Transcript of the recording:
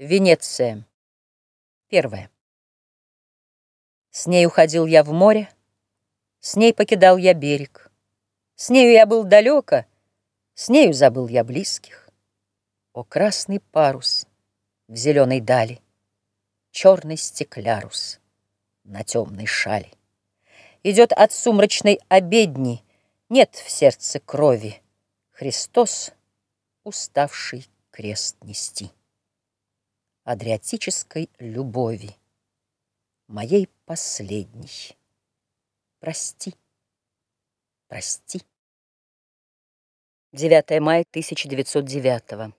Венеция. Первое. С ней уходил я в море, С ней покидал я берег. С нею я был далеко, С нею забыл я близких. О, красный парус в зеленой дали, Черный стеклярус на темной шали. Идет от сумрачной обедни, Нет в сердце крови. Христос, уставший крест нести адриатической любови, моей последней. Прости, прости. 9 мая 1909